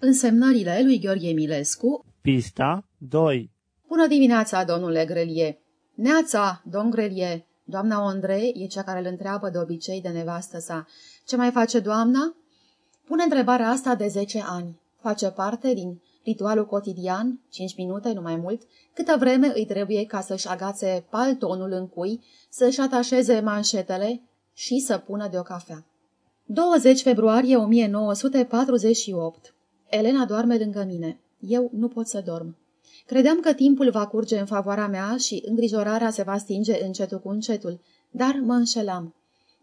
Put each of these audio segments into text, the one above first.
Însemnările lui Gheorghe Milescu Pista 2 Bună dimineața, domnule Grelie! Neața, domn Grelie! Doamna Ondrei e cea care îl întreabă de obicei de nevastă sa. Ce mai face doamna? Pune întrebarea asta de 10 ani. Face parte din ritualul cotidian, 5 minute, nu mai mult, câtă vreme îi trebuie ca să-și agațe paltonul în cui, să-și atașeze manșetele și să pună de o cafea. 20 februarie 1948 Elena doarme lângă mine. Eu nu pot să dorm. Credeam că timpul va curge în favoarea mea și îngrijorarea se va stinge încetul cu încetul, dar mă înșelam.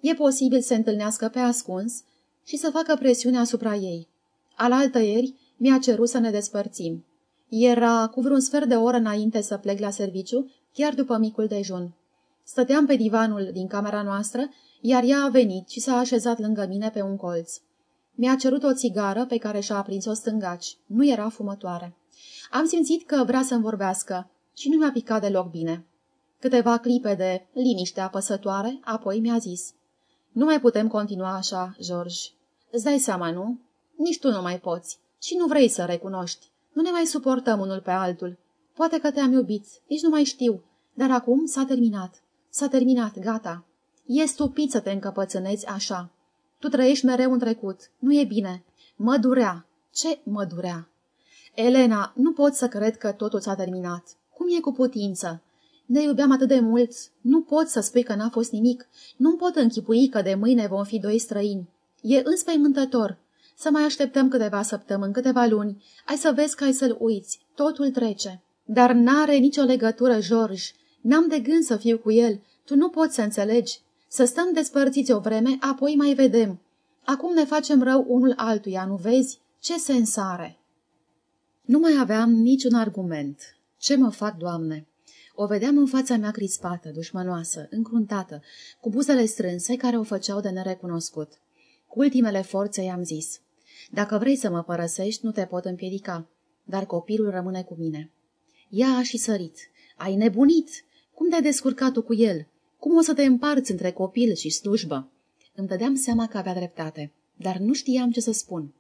E posibil să se întâlnească pe ascuns și să facă presiune asupra ei. Alaltă ieri mi-a cerut să ne despărțim. Era cu vreun sfert de oră înainte să plec la serviciu, chiar după micul dejun. Stăteam pe divanul din camera noastră, iar ea a venit și s-a așezat lângă mine pe un colț. Mi-a cerut o țigară pe care și-a aprins-o stângaci. Nu era fumătoare. Am simțit că vrea să-mi vorbească și nu mi-a picat deloc bine. Câteva clipe de liniște apăsătoare, apoi mi-a zis. Nu mai putem continua așa, George. Îți dai seama, nu? Nici tu nu mai poți. Și nu vrei să recunoști. Nu ne mai suportăm unul pe altul. Poate că te-am iubit, nici nu mai știu. Dar acum s-a terminat. S-a terminat, gata. E stupid să te încăpățânezi așa. Tu trăiești mereu în trecut. Nu e bine. Mă durea. Ce mă durea? Elena, nu pot să cred că totul s-a terminat. Cum e cu putință? Ne iubeam atât de mult. Nu pot să spui că n-a fost nimic. Nu pot închipui că de mâine vom fi doi străini. E înspăimântător. Să mai așteptăm câteva săptămâni, câteva luni. Ai să vezi că ai să-l uiți. Totul trece. Dar n-are nicio legătură, George. N-am de gând să fiu cu el. Tu nu poți să înțelegi. Să stăm despărțiți o vreme, apoi mai vedem. Acum ne facem rău unul altuia, nu vezi? Ce sens are? Nu mai aveam niciun argument. Ce mă fac, Doamne? O vedeam în fața mea crispată, dușmănoasă, încruntată, cu buzele strânse care o făceau de nerecunoscut. Cu ultimele forțe i-am zis, Dacă vrei să mă părăsești, nu te pot împiedica, dar copilul rămâne cu mine. Ea a și sărit. Ai nebunit! Cum te-ai descurcat tu cu el? Cum o să te împarți între copil și slujbă? Îmi dădeam seama că avea dreptate, dar nu știam ce să spun.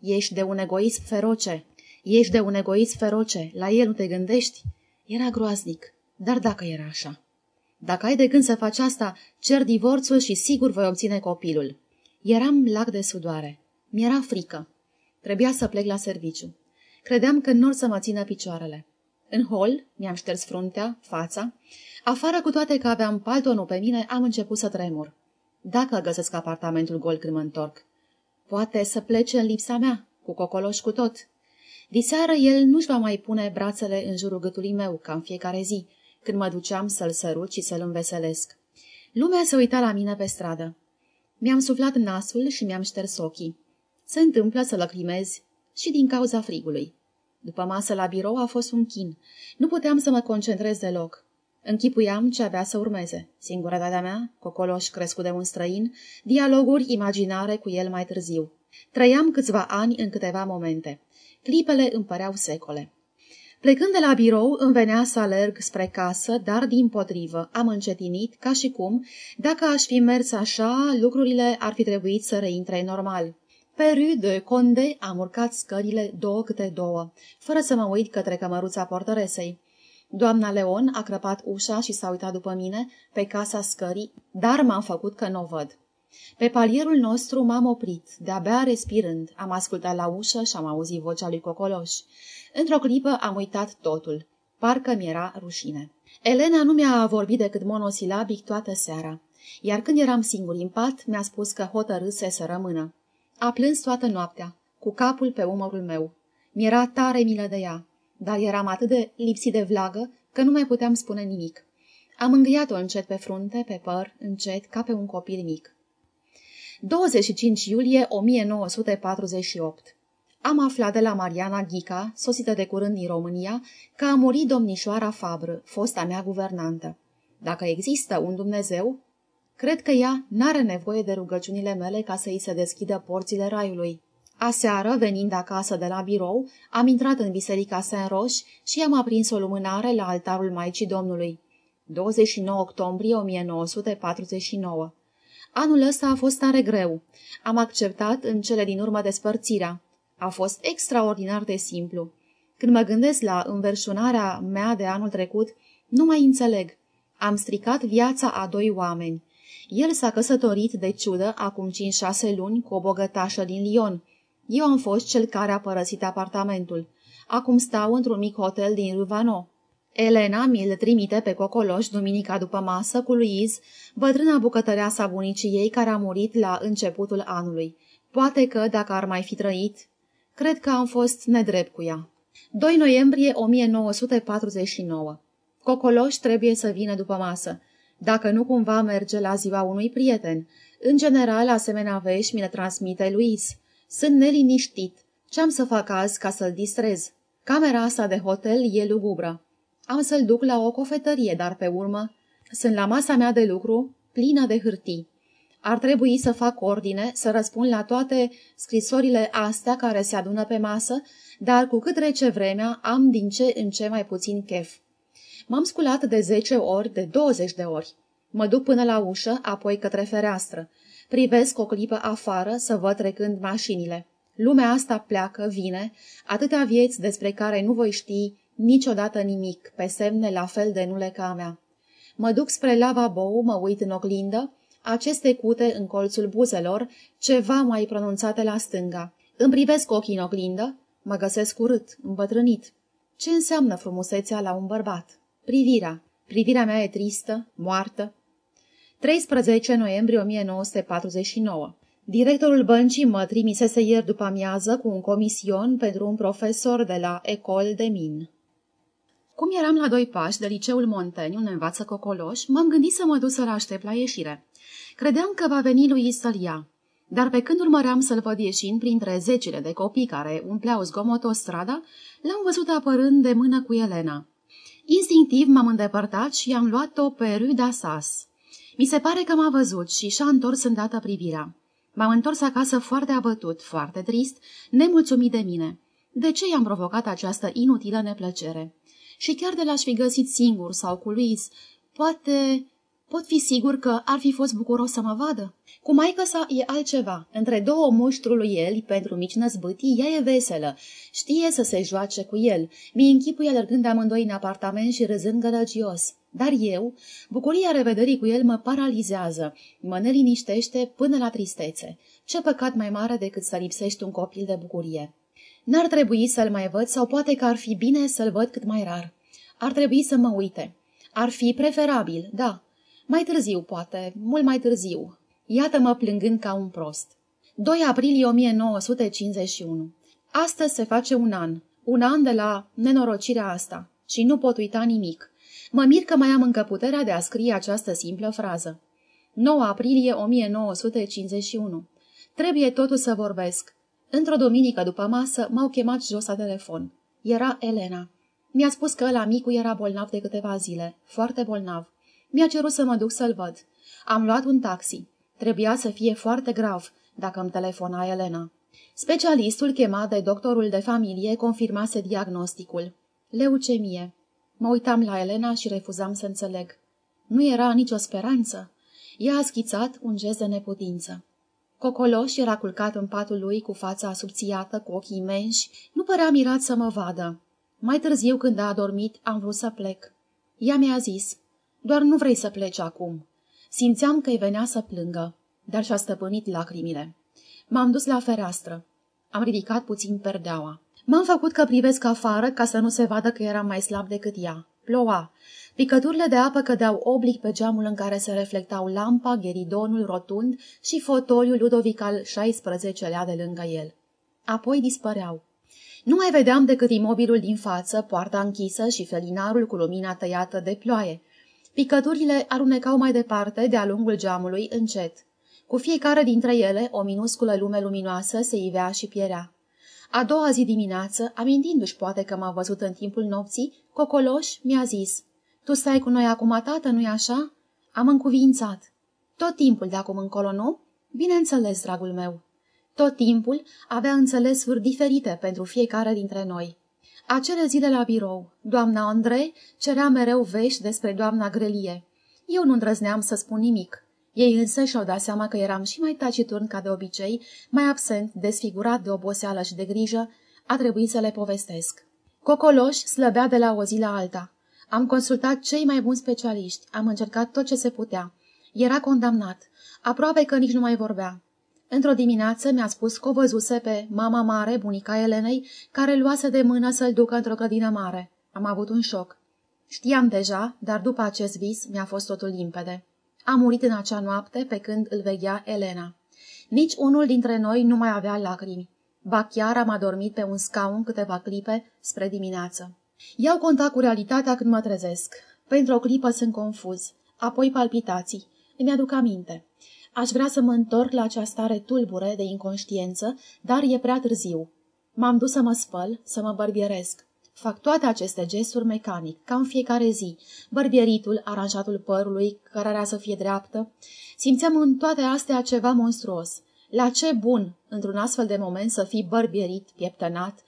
Ești de un egoism feroce, Ești de un egoist feroce, la el nu te gândești? Era groaznic, dar dacă era așa. Dacă ai de gând să faci asta, cer divorțul și sigur voi obține copilul. Eram lac de sudoare. Mi-era frică. Trebuia să plec la serviciu. Credeam că nu să mă țină picioarele. În hol mi-am șters fruntea, fața. Afară cu toate că aveam paltonul pe mine, am început să tremur. Dacă găsesc apartamentul gol când mă întorc. Poate să plece în lipsa mea, cu cocoloș cu tot. Diseară el nu-și va mai pune brațele în jurul gâtului meu, ca în fiecare zi, când mă duceam să-l sărut și să-l înveselesc. Lumea se uita la mine pe stradă. Mi-am suflat nasul și mi-am șters ochii. Se întâmplă să lăcrimez și din cauza frigului. După masă la birou a fost un chin. Nu puteam să mă concentrez deloc. Închipuiam ce avea să urmeze. Singurătatea mea, cocoloș crescut de un străin, dialoguri imaginare cu el mai târziu. Trăiam câțiva ani în câteva momente. Clipele îmi păreau secole. Plecând de la birou, îmi venea să alerg spre casă, dar din potrivă am încetinit, ca și cum, dacă aș fi mers așa, lucrurile ar fi trebuit să reintre normal. Pe rue de Conde am urcat scările două câte două, fără să mă uit către cămăruța portăresei. Doamna Leon a crăpat ușa și s-a uitat după mine pe casa scării, dar m-am făcut că nu o văd. Pe palierul nostru m-am oprit, de-abia respirând, am ascultat la ușă și am auzit vocea lui Cocoloș. Într-o clipă am uitat totul. Parcă mi-era rușine. Elena nu mi-a vorbit decât monosilabic toată seara, iar când eram singur în pat, mi-a spus că hotărâse să rămână. A plâns toată noaptea, cu capul pe umărul meu. Mi-era tare milă de ea, dar eram atât de lipsit de vlagă că nu mai puteam spune nimic. Am îngâiat-o încet pe frunte, pe păr, încet, ca pe un copil mic. 25 iulie 1948 Am aflat de la Mariana Ghica, sosită de curând din România, că a murit domnișoara Fabră, fosta mea guvernantă. Dacă există un Dumnezeu, cred că ea n-are nevoie de rugăciunile mele ca să îi se deschidă porțile raiului. Aseară, venind acasă de la birou, am intrat în biserica Saint-Roch și am aprins o lumânare la altarul Maicii Domnului. 29 octombrie 1949 Anul ăsta a fost tare greu. Am acceptat în cele din urmă despărțirea. A fost extraordinar de simplu. Când mă gândesc la înverșunarea mea de anul trecut, nu mai înțeleg. Am stricat viața a doi oameni. El s-a căsătorit de ciudă acum 5-6 luni cu o bogătașă din Lyon. Eu am fost cel care a părăsit apartamentul. Acum stau într-un mic hotel din Ruvano. Elena mi-l trimite pe Cocoloș duminica după masă cu Louise, bătrâna bucătăreasa bunicii ei care a murit la începutul anului. Poate că, dacă ar mai fi trăit, cred că am fost nedrept cu ea. 2 noiembrie 1949 Cocoloș trebuie să vină după masă. Dacă nu cumva merge la ziua unui prieten. În general, asemenea vești mi le transmite Luis. Sunt neliniștit. Ce-am să fac azi ca să-l distrez? Camera asta de hotel e lugubră. Am să-l duc la o cofetărie, dar pe urmă sunt la masa mea de lucru plină de hârtii. Ar trebui să fac ordine, să răspund la toate scrisorile astea care se adună pe masă, dar cu cât trece vremea, am din ce în ce mai puțin chef. M-am sculat de zece ori, de 20 de ori. Mă duc până la ușă, apoi către fereastră. Privesc o clipă afară să văd trecând mașinile. Lumea asta pleacă, vine, atâtea vieți despre care nu voi ști niciodată nimic, pe semne la fel de nule ca a mea. Mă duc spre lavabou, mă uit în oglindă, aceste cute în colțul buzelor, ceva mai pronunțate la stânga. Îmi privesc ochii în oglindă, mă găsesc urât, îmbătrânit. Ce înseamnă frumusețea la un bărbat? Privirea. Privirea mea e tristă, moartă. 13 noiembrie 1949 Directorul băncii mă trimisese ieri după amiază cu un comision pentru un profesor de la Ecole de Min. Cum eram la doi pași de liceul Monteni, unde învață cocoloș, m-am gândit să mă duc să-l aștept la ieșire. Credeam că va veni lui să-l ia, dar pe când urmăream să-l văd ieșind printre zecile de copii care umpleau zgomotos strada, l-am văzut apărând de mână cu Elena. Instinctiv m-am îndepărtat și am luat-o pe Rue d'Assas. Mi se pare că m-a văzut și și-a întors îndată privirea. M-am întors acasă foarte abătut, foarte trist, nemulțumit de mine. De ce i-am provocat această inutilă neplăcere? Și chiar de l-aș fi găsit singur sau cu Luis, poate Pot fi sigur că ar fi fost bucuros să mă vadă. Cu maică sa e altceva. Între două muștrul lui el, pentru mici năzbâtii, ea e veselă. Știe să se joace cu el. Mi închipui alergând amândoi în apartament și râzând gălăgios. Dar eu, bucuria revederii cu el mă paralizează, mă neliniștește până la tristețe. Ce păcat mai mare decât să lipsești un copil de bucurie. N-ar trebui să-l mai văd sau poate că ar fi bine să-l văd cât mai rar. Ar trebui să mă uite. Ar fi preferabil, da, mai târziu, poate, mult mai târziu. Iată-mă plângând ca un prost. 2 aprilie 1951. Astăzi se face un an. Un an de la nenorocirea asta. Și nu pot uita nimic. Mă mir că mai am încă puterea de a scrie această simplă frază. 9 aprilie 1951. Trebuie totul să vorbesc. Într-o duminică după masă m-au chemat jos la telefon. Era Elena. Mi-a spus că la micu era bolnav de câteva zile, foarte bolnav. Mi-a cerut să mă duc să-l văd. Am luat un taxi. Trebuia să fie foarte grav dacă îmi telefona Elena. Specialistul chemat de doctorul de familie confirmase diagnosticul. Leucemie. Mă uitam la Elena și refuzam să înțeleg. Nu era nicio speranță. Ea a schițat un gest de neputință. Cocoloș era culcat în patul lui cu fața subțiată, cu ochii imensi. Nu părea mirat să mă vadă. Mai târziu, când a adormit, am vrut să plec. Ea mi-a zis, doar nu vrei să pleci acum. Simțeam că îi venea să plângă, dar și-a stăpânit lacrimile. M-am dus la fereastră. Am ridicat puțin perdeaua. M-am făcut că privesc afară ca să nu se vadă că eram mai slab decât ea. Ploua. Picăturile de apă cădeau oblic pe geamul în care se reflectau lampa, gheridonul rotund și fotoliul Ludovic al XVI-lea de lângă el. Apoi dispăreau. Nu mai vedeam decât imobilul din față, poarta închisă și felinarul cu lumina tăiată de ploaie. Picăturile arunecau mai departe, de-a lungul geamului, încet. Cu fiecare dintre ele, o minusculă lume luminoasă se ivea și pierea. A doua zi dimineață, amintindu-și poate că m-a văzut în timpul nopții, Cocoloș mi-a zis, Tu stai cu noi acum, tată, nu-i așa?" Am încuvințat. Tot timpul de acum încolo, nu?" Bineînțeles, dragul meu." Tot timpul avea înțelesuri diferite pentru fiecare dintre noi. Acele zile la birou, doamna Andrei cerea mereu vești despre doamna Grelie. Eu nu îndrăzneam să spun nimic. Ei însă și-au dat seama că eram și mai taciturn ca de obicei, mai absent, desfigurat de oboseală și de grijă, a trebuit să le povestesc. Cocoloș slăbea de la o zi la alta. Am consultat cei mai buni specialiști, am încercat tot ce se putea. Era condamnat. Aproape că nici nu mai vorbea. Într-o dimineață mi-a spus că o văzuse pe mama mare, bunica Elenei, care luase de mână să-l ducă într-o grădină mare. Am avut un șoc. Știam deja, dar după acest vis mi-a fost totul limpede. A murit în acea noapte pe când îl veghea Elena. Nici unul dintre noi nu mai avea lacrimi. Ba chiar am adormit pe un scaun câteva clipe spre dimineață. Iau contact cu realitatea când mă trezesc. Pentru o clipă sunt confuz, apoi palpitații. Îmi aduc aminte. Aș vrea să mă întorc la acea stare tulbure de inconștiență, dar e prea târziu. M-am dus să mă spăl, să mă bărbieresc. Fac toate aceste gesturi mecanic, ca în fiecare zi. Bărbieritul, aranjatul părului, cărarea să fie dreaptă. Simțeam în toate astea ceva monstruos. La ce bun, într-un astfel de moment, să fii bărbierit, pieptănat?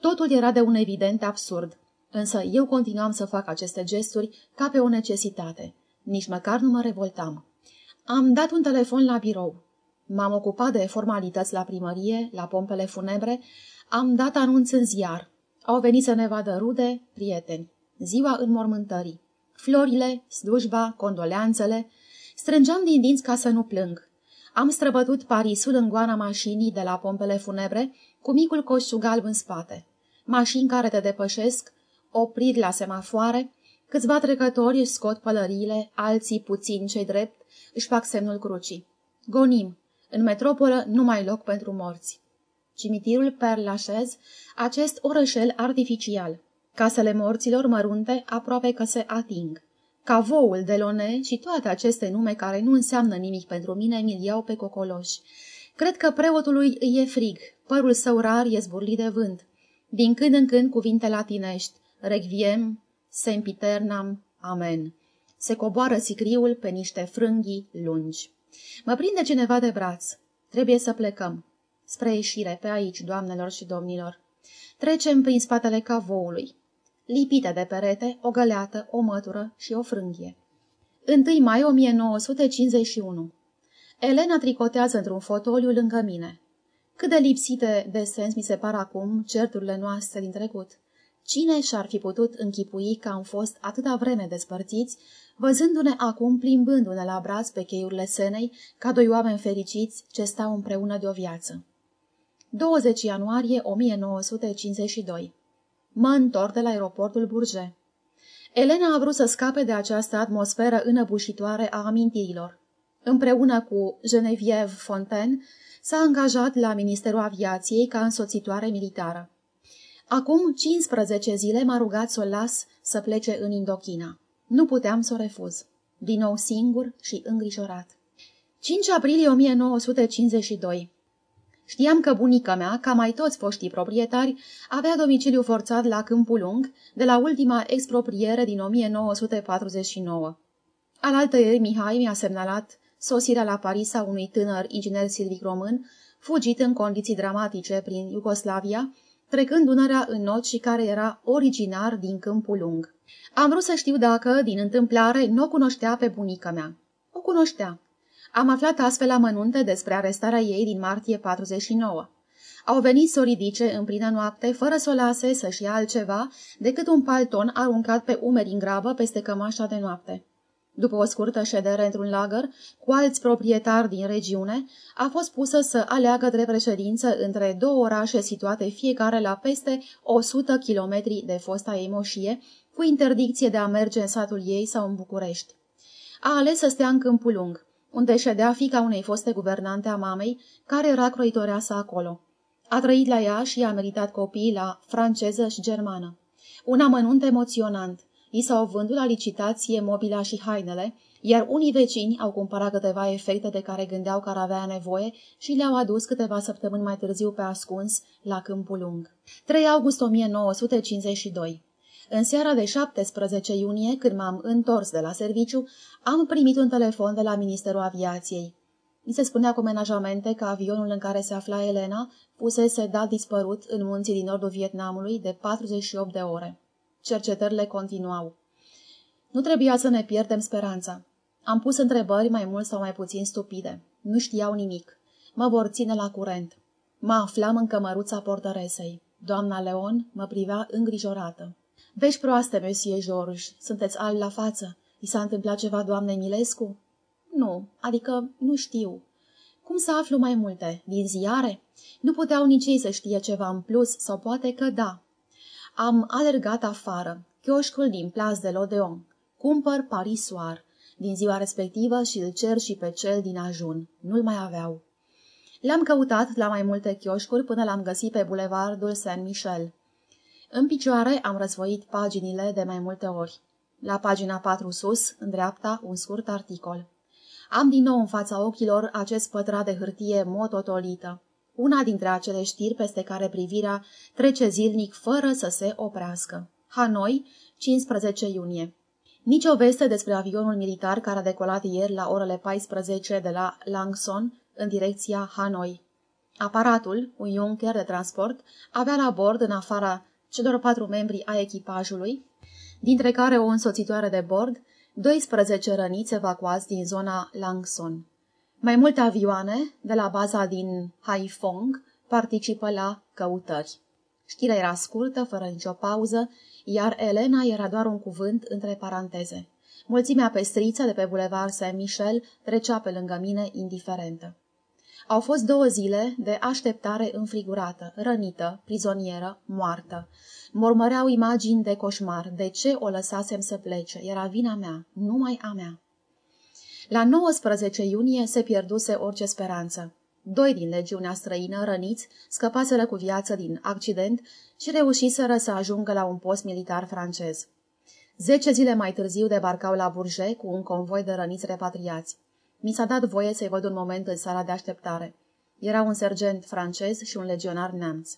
Totul era de un evident absurd. Însă eu continuam să fac aceste gesturi ca pe o necesitate. Nici măcar nu mă revoltam. Am dat un telefon la birou. M-am ocupat de formalități la primărie, la pompele funebre, am dat anunț în ziar. Au venit să ne vadă rude, prieteni. Ziua înmormântării. Florile, slujba, condoleanțele. Strângeam din dinți ca să nu plâng. Am străbătut Parisul în goana mașinii de la pompele funebre, cu micul coșug alb în spate. Mașini care te depășesc, opriri la semafoare, câțiva trecători își scot pălăriile, alții, puțin cei drept, își fac semnul crucii. Gonim. În metropolă nu mai loc pentru morți. Cimitirul Père Lachaise, acest orășel artificial. Casele morților mărunte aproape că se ating. Cavoul, Delone și toate aceste nume care nu înseamnă nimic pentru mine mi iau pe cocoloși. Cred că preotului îi e frig, părul său rar e zburlit de vânt. Din când în când cuvinte latinești, Requiem, Sempiternam, Amen. Se coboară sicriul pe niște frânghii lungi. Mă prinde cineva de braț. Trebuie să plecăm. Spre ieșire, pe aici, doamnelor și domnilor. Trecem prin spatele cavoului. Lipite de perete, o găleată, o mătură și o frânghie. 1 mai 1951 Elena tricotează într-un fotoliu lângă mine. Cât de lipsite de sens mi se par acum certurile noastre din trecut. Cine și-ar fi putut închipui că am fost atâta vreme despărțiți, văzându-ne acum plimbându-ne la braț pe cheiurile senei, ca doi oameni fericiți ce stau împreună de o viață. 20 ianuarie 1952 Mă întorc de la aeroportul Burge. Elena a vrut să scape de această atmosferă înăbușitoare a amintirilor. Împreună cu Genevieve Fontaine, s-a angajat la Ministerul Aviației ca însoțitoare militară. Acum 15 zile m-a rugat să o las să plece în Indochina. Nu puteam să o refuz. Din nou singur și îngrijorat. 5 aprilie 1952 Știam că bunica mea, ca mai toți foștii proprietari, avea domiciliu forțat la Câmpul Lung, de la ultima expropriere din 1949. Alaltă ieri Mihai mi-a semnalat sosirea la Paris a unui tânăr inginer silvic român, fugit în condiții dramatice prin Iugoslavia, trecând Dunărea în not și care era originar din Câmpul Lung. Am vrut să știu dacă, din întâmplare, nu o cunoștea pe bunica mea. O cunoștea. Am aflat astfel amănunte despre arestarea ei din martie 49. Au venit să o ridice în plină noapte, fără să o lase să-și ia altceva decât un palton aruncat pe umeri în grabă peste cămașa de noapte. După o scurtă ședere într-un lagăr, cu alți proprietari din regiune, a fost pusă să aleagă drept președință între două orașe situate fiecare la peste 100 kilometri de fosta ei moșie, cu interdicție de a merge în satul ei sau în București. A ales să stea în Câmpul Lung, unde ședea fica unei foste guvernante a mamei, care era croitoreasă acolo. A trăit la ea și a meritat copii la franceză și germană. Un amănunt emoționant. I s-au vândut la licitație mobila și hainele, iar unii vecini au cumpărat câteva efecte de care gândeau că ar avea nevoie și le-au adus câteva săptămâni mai târziu pe ascuns la Câmpul Lung. 3 august 1952 în seara de 17 iunie, când m-am întors de la serviciu, am primit un telefon de la Ministerul Aviației. Mi se spunea cu menajamente că avionul în care se afla Elena fusese dat dispărut în munții din nordul Vietnamului de 48 de ore. Cercetările continuau. Nu trebuia să ne pierdem speranța. Am pus întrebări mai mult sau mai puțin stupide. Nu știau nimic. Mă vor ține la curent. Mă aflam în cămăruța portăresei. Doamna Leon mă privea îngrijorată. Vești proaste, Monsieur George. Sunteți al la față. I s-a întâmplat ceva doamnei Milescu? Nu, adică nu știu. Cum să aflu mai multe? Din ziare? Nu puteau nici ei să știe ceva în plus, sau poate că da. Am alergat afară, chioșcul din Place de l'Odeon. Cumpăr Paris Soir. Din ziua respectivă și îl cer și pe cel din ajun. Nu-l mai aveau. Le-am căutat la mai multe chioșcuri până l-am găsit pe bulevardul Saint-Michel. În picioare am răzvoit paginile de mai multe ori. La pagina 4 sus, în dreapta, un scurt articol. Am din nou în fața ochilor acest pătrat de hârtie mototolită, una dintre acele știri peste care privirea trece zilnic fără să se oprească. Hanoi, 15 iunie. Nici o veste despre avionul militar care a decolat ieri la orele 14 de la Langson în direcția Hanoi. Aparatul, un Junker de transport, avea la bord, în afara celor patru membri a echipajului, dintre care o însoțitoare de bord, 12 răniți evacuați din zona Langson. Mai multe avioane de la baza din Haiphong participă la căutări. Știrea era scurtă, fără nicio pauză, iar Elena era doar un cuvânt între paranteze. Mulțimea pestriță de pe bulevard Saint-Michel trecea pe lângă mine indiferentă. Au fost două zile de așteptare înfrigurată, rănită, prizonieră, moartă. Mormăreau imagini de coșmar. De ce o lăsasem să plece? Era vina mea, numai a mea. La 19 iunie se pierduse orice speranță. Doi din legiunea străină, răniți, scăpaseră cu viață din accident și reușiseră să ajungă la un post militar francez. Zece zile mai târziu debarcau la Bourget cu un convoi de răniți repatriați. Mi s-a dat voie să-i văd un moment în sala de așteptare. Era un sergent francez și un legionar neamț.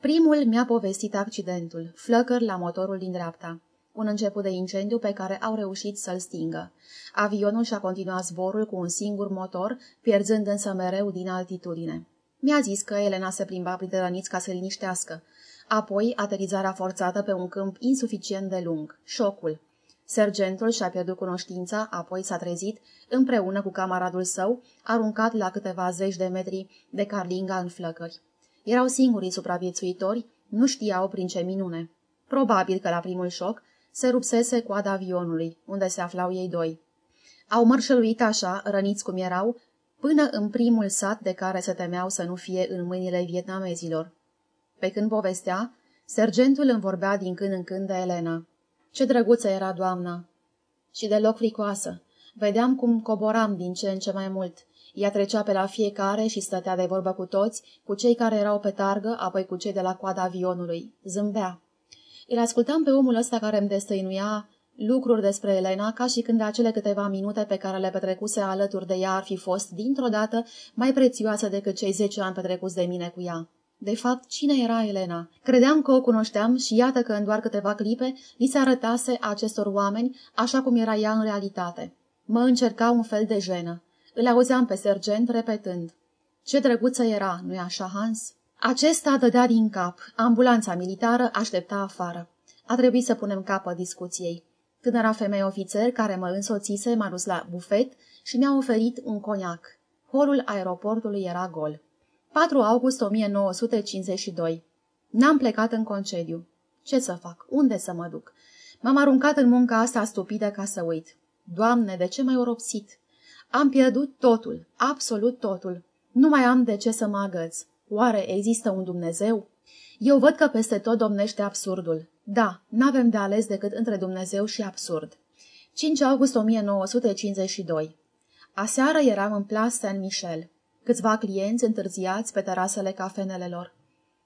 Primul mi-a povestit accidentul, flăcări la motorul din dreapta. Un început de incendiu pe care au reușit să-l stingă. Avionul și-a continuat zborul cu un singur motor, pierzând însă mereu din altitudine. Mi-a zis că Elena se plimba printre răniți ca să liniștească. Apoi, aterizarea forțată pe un câmp insuficient de lung. Șocul. Sergentul și-a pierdut cunoștința, apoi s-a trezit, împreună cu camaradul său, aruncat la câteva zeci de metri de carlinga în flăcări. Erau singurii supraviețuitori, nu știau prin ce minune. Probabil că la primul șoc se rupsese coada avionului, unde se aflau ei doi. Au mărșăluit așa, răniți cum erau, până în primul sat de care se temeau să nu fie în mâinile vietnamezilor. Pe când povestea, sergentul îmi vorbea din când în când de Elena. Ce drăguță era doamna! Și deloc fricoasă. Vedeam cum coboram din ce în ce mai mult. Ea trecea pe la fiecare și stătea de vorbă cu toți, cu cei care erau pe targă, apoi cu cei de la coada avionului. Zâmbea. Îl ascultam pe omul ăsta care îmi destăinuia lucruri despre Elena, ca și când acele câteva minute pe care le petrecuse alături de ea ar fi fost, dintr-o dată, mai prețioasă decât cei zece ani petrecuți de mine cu ea. De fapt, cine era Elena? Credeam că o cunoșteam și iată că în doar câteva clipe li se arătase acestor oameni așa cum era ea în realitate. Mă încerca un fel de jenă. Îl auzeam pe sergent repetând. Ce drăguță era, nu-i așa, Hans? Acesta dădea din cap. Ambulanța militară aștepta afară. A trebuit să punem capă discuției. Tânăra femeie ofițer care mă însoțise m-a dus la bufet și mi-a oferit un coniac. Holul aeroportului era gol. 4 august 1952 N-am plecat în concediu. Ce să fac? Unde să mă duc? M-am aruncat în munca asta stupidă ca să uit. Doamne, de ce m-ai oropsit? Am pierdut totul, absolut totul. Nu mai am de ce să mă agăț. Oare există un Dumnezeu? Eu văd că peste tot domnește absurdul. Da, n-avem de ales decât între Dumnezeu și absurd. 5 august 1952 Aseară eram în Place Saint-Michel. Câțiva clienți întârziați pe terasele cafenelelor.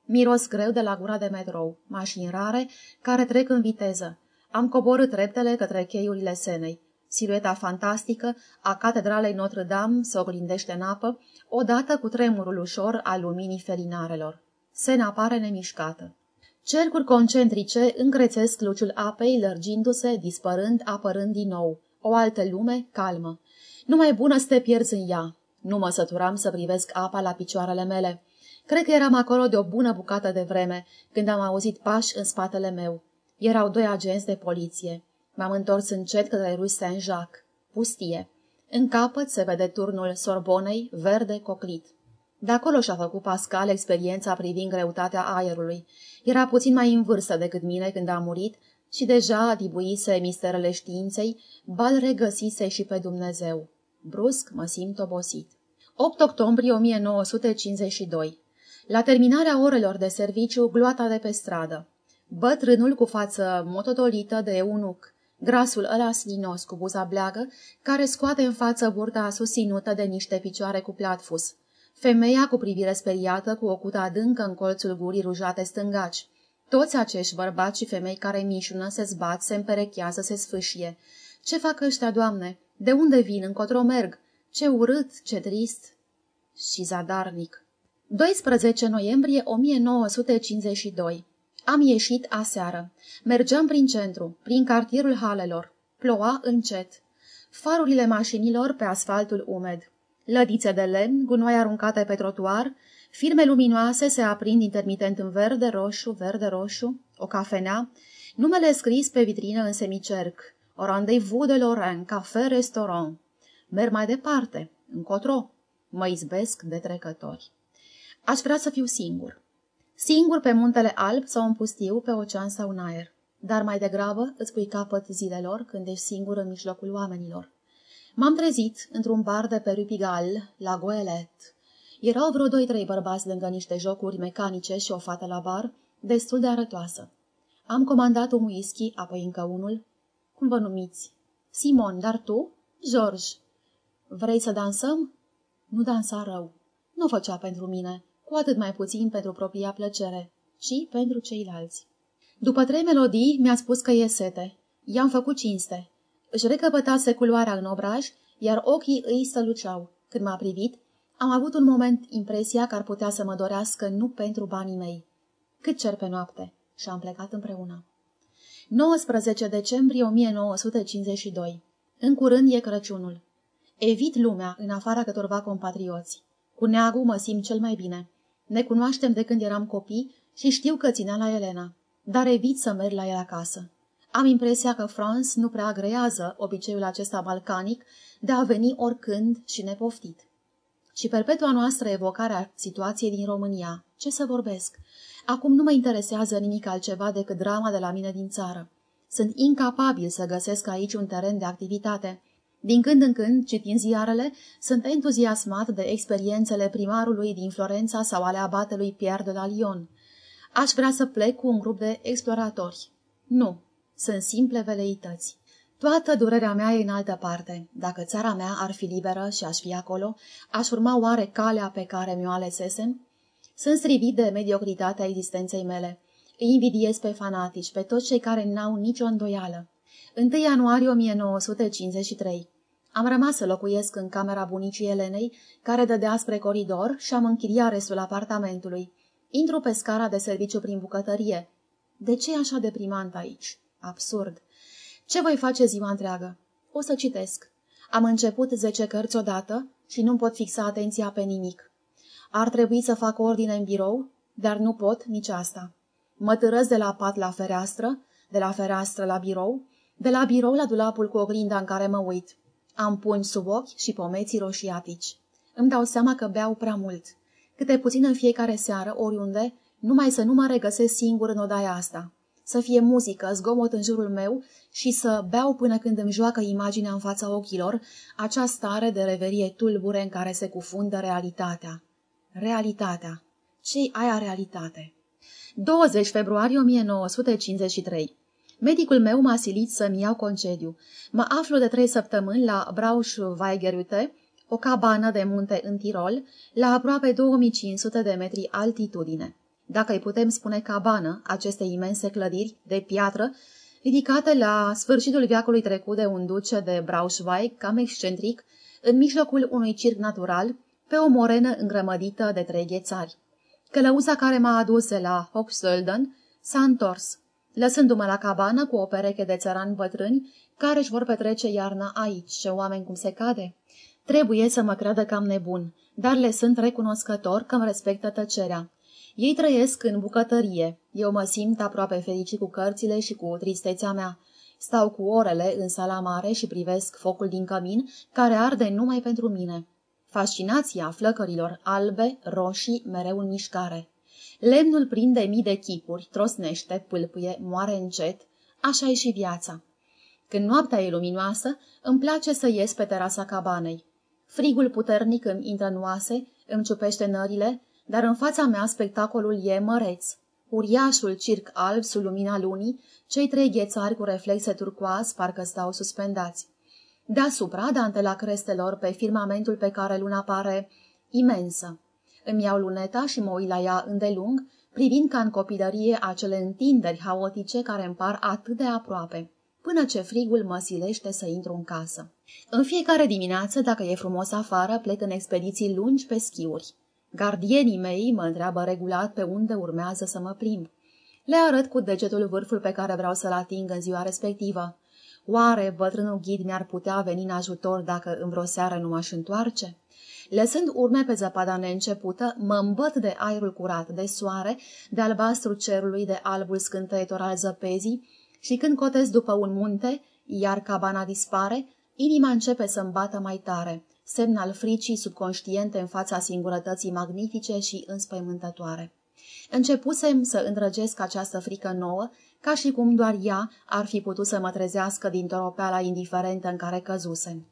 Miros greu de la gura de metrou, mașini rare care trec în viteză. Am coborât treptele către cheiurile Senei. Silueta fantastică a catedralei Notre-Dame se oglindește în apă, odată cu tremurul ușor al luminii felinarelor. Sena pare nemișcată. Cercuri concentrice încrețesc luciul apei, lărgindu-se, dispărând, apărând din nou. O altă lume, calmă. Numai bună să te pierzi în ea. Nu mă săturam să privesc apa la picioarele mele. Cred că eram acolo de o bună bucată de vreme, când am auzit pași în spatele meu. Erau doi agenți de poliție. M-am întors încet către Rue Saint-Jacques. Pustie. În capăt se vede turnul Sorbonei, verde coclit. De acolo și-a făcut Pascal experiența privind greutatea aerului. Era puțin mai în vârstă decât mine când a murit și deja adibuise misterele științei, bal regăsise și pe Dumnezeu. Brusc mă simt obosit. 8 octombrie 1952 La terminarea orelor de serviciu, gloata de pe stradă. Bătrânul cu față mototolită de eunuc, grasul ăla slinos cu buza bleagă, care scoate în față burta susținută de niște picioare cu platfus. Femeia cu privire speriată, cu o cută adâncă în colțul gurii rujate stângaci. Toți acești bărbați și femei care mișună, se zbat, se împerechează, se sfâșie. Ce fac ăștia, doamne? De unde vin? Încotro merg? Ce urât, ce trist și zadarnic. 12 noiembrie 1952 Am ieșit aseară. Mergeam prin centru, prin cartierul halelor. Ploua încet. Farurile mașinilor pe asfaltul umed. Lădițe de lemn, gunoi aruncate pe trotuar, firme luminoase se aprind intermitent în verde, roșu, verde-roșu, o cafenea, numele scris pe vitrină în semicerc, o rendezvous de Lorraine, café, restaurant. Merg mai departe, încotro, mă izbesc de trecători. Aș vrea să fiu singur. Singur pe muntele alb sau în pustiu, pe ocean sau în aer. Dar mai degrabă îți pui capăt zilelor când ești singur în mijlocul oamenilor. M-am trezit într-un bar de pe Rupigal, la Goelet. Erau vreo doi-trei bărbați lângă niște jocuri mecanice și o fată la bar, destul de arătoasă. Am comandat un whisky, apoi încă unul. Cum vă numiți? Simon, dar tu? George. Vrei să dansăm? Nu dansa rău. Nu făcea pentru mine, cu atât mai puțin pentru propria plăcere, ci pentru ceilalți. După trei melodii mi-a spus că e sete. I-am făcut cinste. Își recăpătase culoarea în obraj, iar ochii îi săluceau. Când m-a privit, am avut un moment impresia că ar putea să mă dorească nu pentru banii mei. Cât cer pe noapte? Și am plecat împreună. 19 decembrie 1952. În curând e Crăciunul. Evit lumea în afara câtorva compatrioți. Cu neagul mă simt cel mai bine. Ne cunoaștem de când eram copii și știu că ținea la Elena, dar evit să merg la el acasă. Am impresia că Franz nu prea agrează obiceiul acesta balcanic de a veni oricând și nepoftit. Și perpetua noastră evocare a situației din România. Ce să vorbesc? Acum nu mă interesează nimic altceva decât drama de la mine din țară. Sunt incapabil să găsesc aici un teren de activitate. Din când în când, citind ziarele, sunt entuziasmat de experiențele primarului din Florența sau ale abatelui Pierre de la Lyon. Aș vrea să plec cu un grup de exploratori. Nu, sunt simple veleități. Toată durerea mea e în altă parte. Dacă țara mea ar fi liberă și aș fi acolo, aș urma oare calea pe care mi-o alesesem? Sunt strivit de mediocritatea existenței mele. Îi invidiez pe fanatici, pe toți cei care n-au nicio îndoială. 1 ianuarie 1953 Am rămas să locuiesc în camera bunicii Elenei, care dădea spre coridor și am închiriat restul apartamentului. Intru pe scara de serviciu prin bucătărie. De ce e așa deprimant aici? Absurd. Ce voi face ziua întreagă? O să citesc. Am început zece cărți odată și nu pot fixa atenția pe nimic. Ar trebui să fac ordine în birou, dar nu pot nici asta. Mă târăz de la pat la fereastră, de la fereastră la birou, de la birou la dulapul cu oglinda în care mă uit. Am puni sub ochi și pomeții roșiatici. Îmi dau seama că beau prea mult. Câte puțin în fiecare seară, oriunde, numai să nu mă regăsesc singur în odaia asta să fie muzică, zgomot în jurul meu și să beau până când îmi joacă imaginea în fața ochilor, acea stare de reverie tulbure în care se cufundă realitatea. Realitatea. Ce-i aia realitate? 20 februarie 1953 Medicul meu m-a silit să-mi iau concediu. Mă aflu de trei săptămâni la Braunschweigerute, o cabană de munte în Tirol, la aproape 2500 de metri altitudine dacă îi putem spune cabană, aceste imense clădiri de piatră, ridicate la sfârșitul veacului trecut de un duce de Braunschweig, cam excentric, în mijlocul unui circ natural, pe o morenă îngrămădită de trei ghețari. Călăuza care m-a adus la Hochsölden s-a întors, lăsându-mă la cabană cu o pereche de țărani bătrâni care își vor petrece iarna aici, ce oameni cum se cade. Trebuie să mă creadă cam nebun, dar le sunt recunoscător că îmi respectă tăcerea. Ei trăiesc în bucătărie. Eu mă simt aproape fericit cu cărțile și cu tristețea mea. Stau cu orele în sala mare și privesc focul din cămin, care arde numai pentru mine. Fascinația flăcărilor albe, roșii, mereu în mișcare. Lemnul prinde mii de chipuri, trosnește, pâlpâie, moare încet. așa e și viața. Când noaptea e luminoasă, îmi place să ies pe terasa cabanei. Frigul puternic îmi intră în oase, îmi ciupește nările, dar în fața mea spectacolul e măreț. Uriașul circ alb sub lumina lunii, cei trei ghețari cu reflexe turcoaz parcă stau suspendați. Deasupra, dantela crestelor pe firmamentul pe care luna pare imensă. Îmi iau luneta și mă uit la ea îndelung, privind ca în copilărie acele întinderi haotice care îmi par atât de aproape, până ce frigul mă silește să intru în casă. În fiecare dimineață, dacă e frumos afară, plec în expediții lungi pe schiuri. Gardienii mei mă întreabă regulat pe unde urmează să mă plimb. Le arăt cu degetul vârful pe care vreau să-l ating în ziua respectivă. Oare bătrânul ghid mi-ar putea veni în ajutor dacă în vreo seară nu m-aș întoarce? Lăsând urme pe zăpada neîncepută, mă îmbăt de aerul curat, de soare, de albastru cerului, de albul scânteitor al zăpezii și când cotez după un munte, iar cabana dispare, inima începe să-mi bată mai tare, semn al fricii subconștiente în fața singurătății magnifice și înspăimântătoare. Începusem să îndrăgesc această frică nouă, ca și cum doar ea ar fi putut să mă trezească din toropeala indiferentă în care căzusem.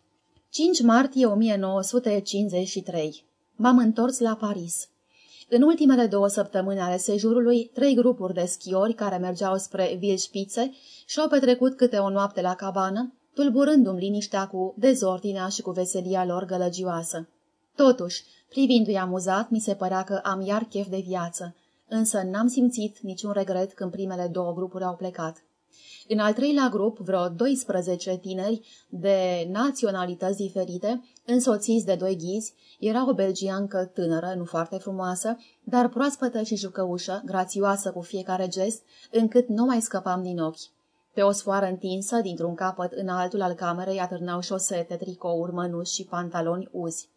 5 martie 1953 M-am întors la Paris. În ultimele două săptămâni ale sejurului, trei grupuri de schiori care mergeau spre Vilșpițe și-au petrecut câte o noapte la cabană, tulburându-mi liniștea cu dezordinea și cu veselia lor gălăgioasă. Totuși, privindu-i amuzat, mi se părea că am iar chef de viață, însă n-am simțit niciun regret când primele două grupuri au plecat. În al treilea grup, vreo 12 tineri de naționalități diferite, însoțiți de doi ghizi, era o belgiancă tânără, nu foarte frumoasă, dar proaspătă și jucăușă, grațioasă cu fiecare gest, încât nu mai scăpam din ochi. Pe o sfoară întinsă, dintr-un capăt în altul al camerei, atârnau șosete, tricouri, mănuși și pantaloni uzi.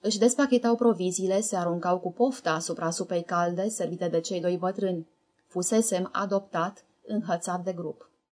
Își despachetau proviziile, se aruncau cu pofta asupra supei calde, servite de cei doi bătrâni. Fusesem adoptat, înhățat de grup.